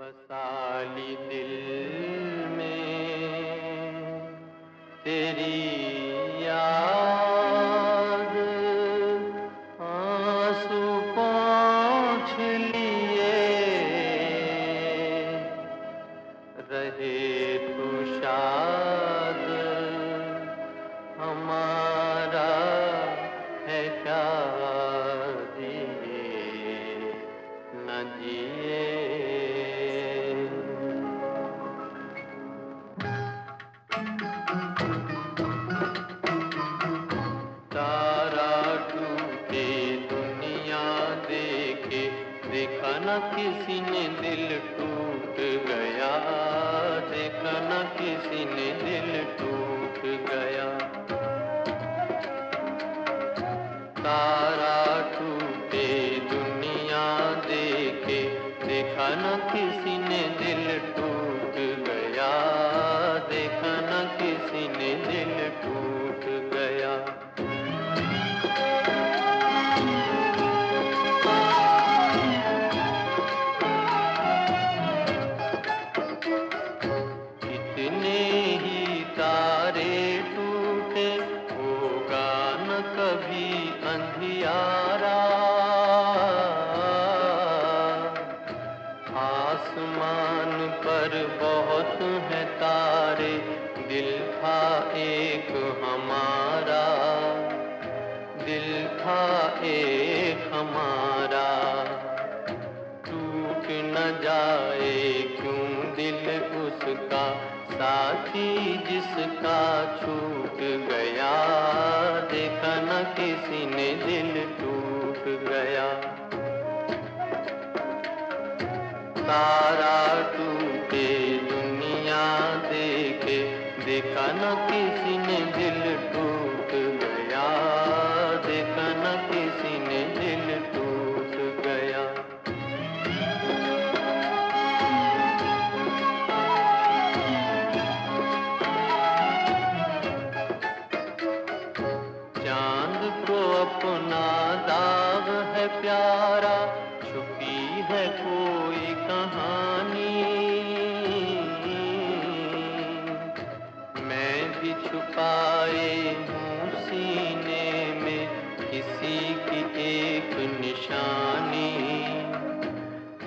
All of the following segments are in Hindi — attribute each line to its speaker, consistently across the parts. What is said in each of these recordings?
Speaker 1: बसाली दिल में तेरी याद। आँसू पहुँच लिए। रहे तू शाद हमारा है क्या? न किसी ने दिल टूट गया, देखा न किसी ने दिल टूट गया। तारा टूटे दुनिया देखे, देखा ना किसी कभी अंधियारा। आसमान पर बहुत है तारे, दिल था एक हमारा। दिल था एक हमारा। टूट न जाए क्यों दिल उसका, साथी जिसका छूट गया। किसी ने दिल टूट गया। तारा टूटे दुनिया देखे, देखा न किसी ने दिल टूट को अपना दाग है प्यारा, छुपी है कोई कहानी। मैं भी छुपाए हूँ सीने में किसी की एक निशानी,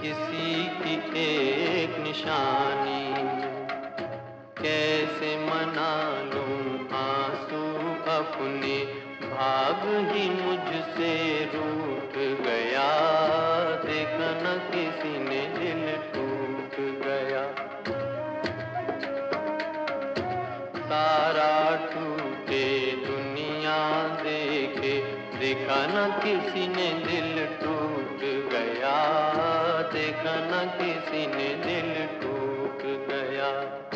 Speaker 1: किसी की एक निशानी। कैसे मना लूँ आँसू अपने भाग ही मुझसे रूठ गया। देखा न किसी ने दिल टूट गया। तारा टूटे, दुनिया देखे। देखा न किसी ने दिल टूट गया। देखा न किसी ने दिल टूट गया।